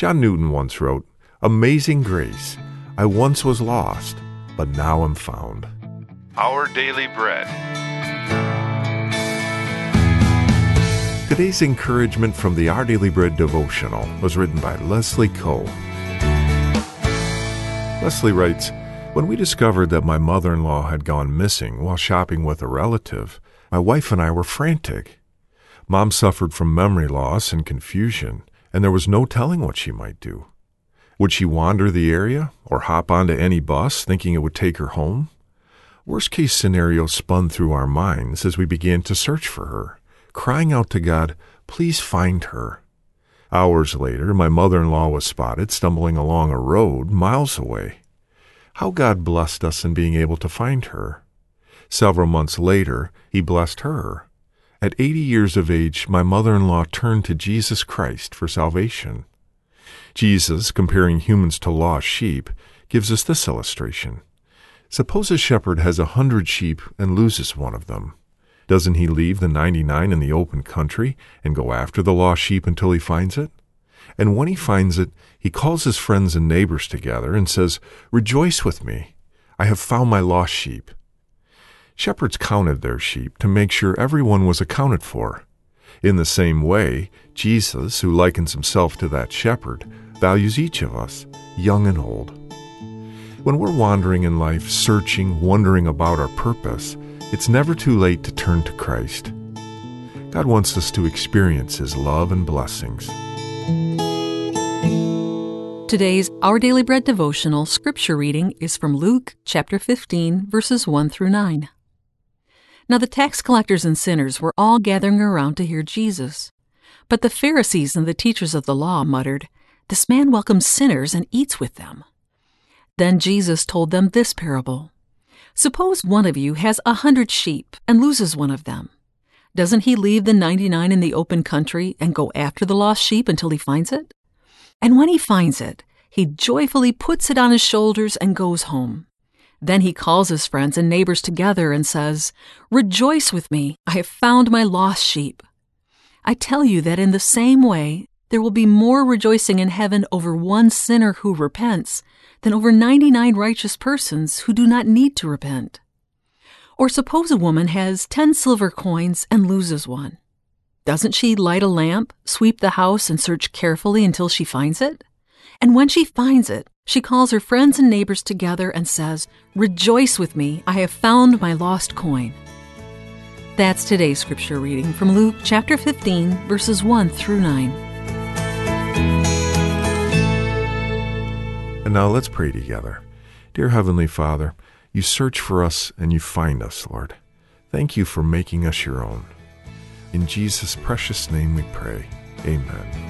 John Newton once wrote, Amazing grace, I once was lost, but now am found. Our Daily Bread. Today's encouragement from the Our Daily Bread devotional was written by Leslie Koh. Leslie writes, When we discovered that my mother in law had gone missing while shopping with a relative, my wife and I were frantic. Mom suffered from memory loss and confusion, and there was no telling what she might do. Would she wander the area or hop onto any bus thinking it would take her home? Worst case scenarios spun through our minds as we began to search for her crying out to God, Please find her. Hours later, my mother in law was spotted stumbling along a road miles away. How God blessed us in being able to find her. Several months later, He blessed her. At 80 years of age, my mother in law turned to Jesus Christ for salvation. Jesus, comparing humans to lost sheep, gives us this illustration. Suppose a shepherd has a hundred sheep and loses one of them. Doesn't he leave the 99 in the open country and go after the lost sheep until he finds it? And when he finds it, he calls his friends and neighbors together and says, Rejoice with me. I have found my lost sheep. Shepherds counted their sheep to make sure everyone was accounted for. In the same way, Jesus, who likens himself to that shepherd, values each of us, young and old. When we're wandering in life, searching, wondering about our purpose, it's never too late to turn to Christ. God wants us to experience His love and blessings. Today's Our Daily Bread devotional scripture reading is from Luke chapter 15, verses 1 through 9. Now the tax collectors and sinners were all gathering around to hear Jesus. But the Pharisees and the teachers of the law muttered, This man welcomes sinners and eats with them. Then Jesus told them this parable. Suppose one of you has a hundred sheep and loses one of them. Doesn't he leave the 99 in the open country and go after the lost sheep until he finds it? And when he finds it, he joyfully puts it on his shoulders and goes home. Then he calls his friends and neighbors together and says, Rejoice with me, I have found my lost sheep. I tell you that in the same way, there will be more rejoicing in heaven over one sinner who repents than over 99 righteous persons who do not need to repent. Or suppose a woman has 10 silver coins and loses one. Doesn't she light a lamp, sweep the house, and search carefully until she finds it? And when she finds it, she calls her friends and neighbors together and says, Rejoice with me, I have found my lost coin. That's today's scripture reading from Luke chapter 15, verses 1 through 9. And now let's pray together. Dear Heavenly Father, you search for us and you find us, Lord. Thank you for making us your own. In Jesus' precious name we pray. Amen.